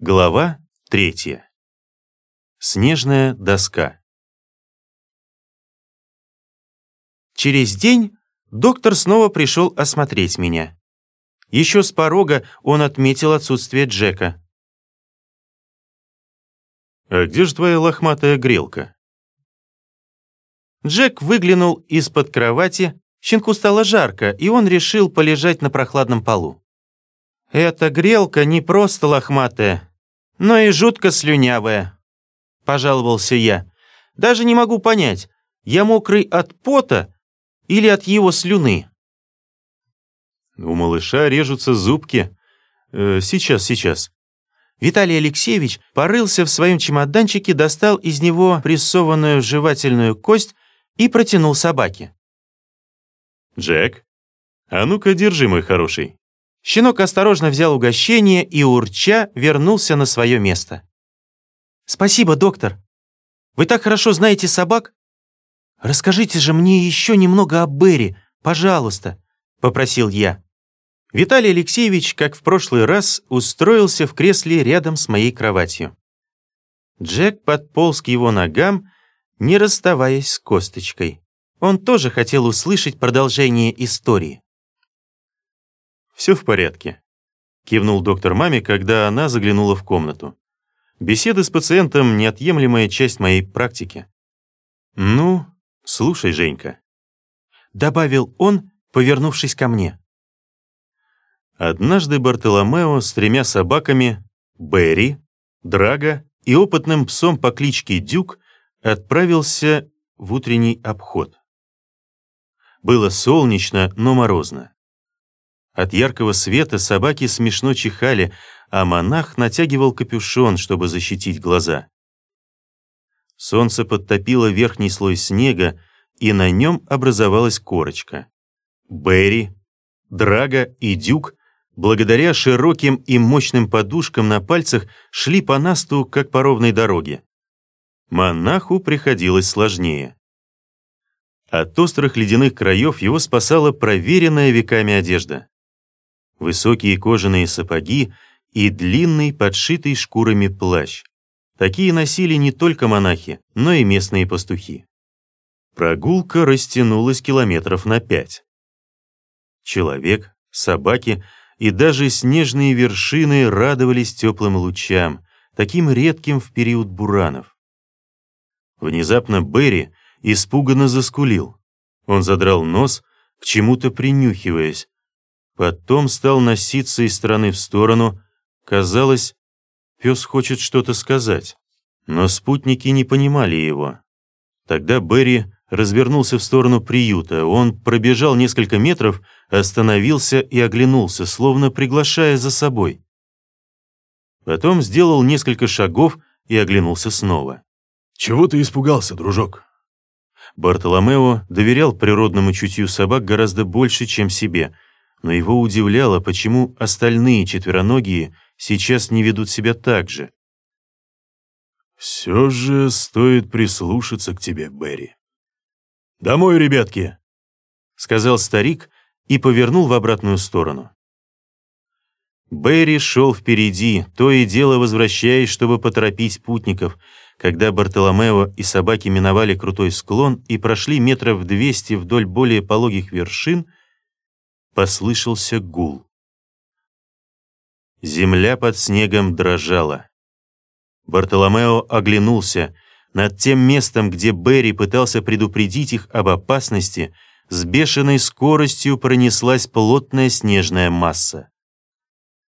Глава третья. Снежная доска. Через день доктор снова пришел осмотреть меня. Еще с порога он отметил отсутствие Джека. «А где же твоя лохматая грелка?» Джек выглянул из-под кровати, щенку стало жарко, и он решил полежать на прохладном полу. «Эта грелка не просто лохматая, но и жутко слюнявая», — пожаловался я. «Даже не могу понять, я мокрый от пота или от его слюны?» «У малыша режутся зубки. Э, сейчас, сейчас». Виталий Алексеевич порылся в своем чемоданчике, достал из него прессованную жевательную кость и протянул собаке. «Джек, а ну-ка держи, мой хороший». Щенок осторожно взял угощение и, урча, вернулся на свое место. «Спасибо, доктор. Вы так хорошо знаете собак? Расскажите же мне еще немного о Берри, пожалуйста», — попросил я. Виталий Алексеевич, как в прошлый раз, устроился в кресле рядом с моей кроватью. Джек подполз к его ногам, не расставаясь с косточкой. Он тоже хотел услышать продолжение истории. «Все в порядке», — кивнул доктор маме, когда она заглянула в комнату. «Беседы с пациентом — неотъемлемая часть моей практики». «Ну, слушай, Женька», — добавил он, повернувшись ко мне. Однажды Бартоломео с тремя собаками, Берри, Драго и опытным псом по кличке Дюк отправился в утренний обход. Было солнечно, но морозно. От яркого света собаки смешно чихали, а монах натягивал капюшон, чтобы защитить глаза. Солнце подтопило верхний слой снега, и на нем образовалась корочка. Берри, Драга и Дюк, благодаря широким и мощным подушкам на пальцах, шли по насту, как по ровной дороге. Монаху приходилось сложнее. От острых ледяных краев его спасала проверенная веками одежда высокие кожаные сапоги и длинный, подшитый шкурами плащ. Такие носили не только монахи, но и местные пастухи. Прогулка растянулась километров на пять. Человек, собаки и даже снежные вершины радовались теплым лучам, таким редким в период буранов. Внезапно Берри испуганно заскулил. Он задрал нос, к чему-то принюхиваясь, Потом стал носиться из стороны в сторону. Казалось, пес хочет что-то сказать. Но спутники не понимали его. Тогда Берри развернулся в сторону приюта. Он пробежал несколько метров, остановился и оглянулся, словно приглашая за собой. Потом сделал несколько шагов и оглянулся снова. «Чего ты испугался, дружок?» Бартоломео доверял природному чутью собак гораздо больше, чем себе — но его удивляло, почему остальные четвероногие сейчас не ведут себя так же. «Все же стоит прислушаться к тебе, Берри». «Домой, ребятки!» — сказал старик и повернул в обратную сторону. Берри шел впереди, то и дело возвращаясь, чтобы поторопить путников. Когда Бартоломео и собаки миновали крутой склон и прошли метров двести вдоль более пологих вершин — послышался гул. Земля под снегом дрожала. Бартоломео оглянулся. Над тем местом, где Берри пытался предупредить их об опасности, с бешеной скоростью пронеслась плотная снежная масса.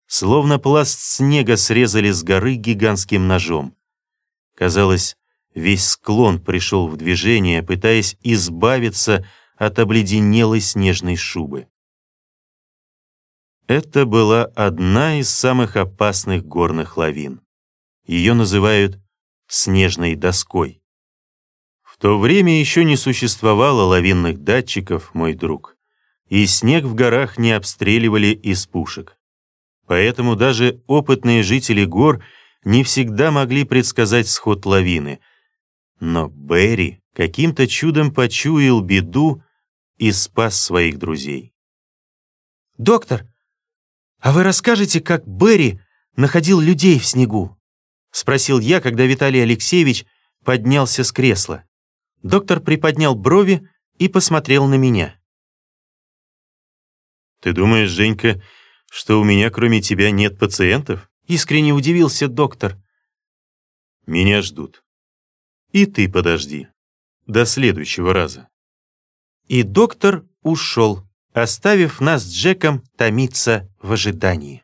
Словно пласт снега срезали с горы гигантским ножом. Казалось, весь склон пришел в движение, пытаясь избавиться от обледенелой снежной шубы. Это была одна из самых опасных горных лавин. Ее называют «снежной доской». В то время еще не существовало лавинных датчиков, мой друг, и снег в горах не обстреливали из пушек. Поэтому даже опытные жители гор не всегда могли предсказать сход лавины. Но Берри каким-то чудом почуял беду и спас своих друзей. «Доктор, а вы расскажете, как Берри находил людей в снегу?» — спросил я, когда Виталий Алексеевич поднялся с кресла. Доктор приподнял брови и посмотрел на меня. «Ты думаешь, Женька, что у меня кроме тебя нет пациентов?» Искренне удивился доктор. «Меня ждут. И ты подожди. До следующего раза». И доктор ушел, оставив нас с Джеком томиться в ожидании.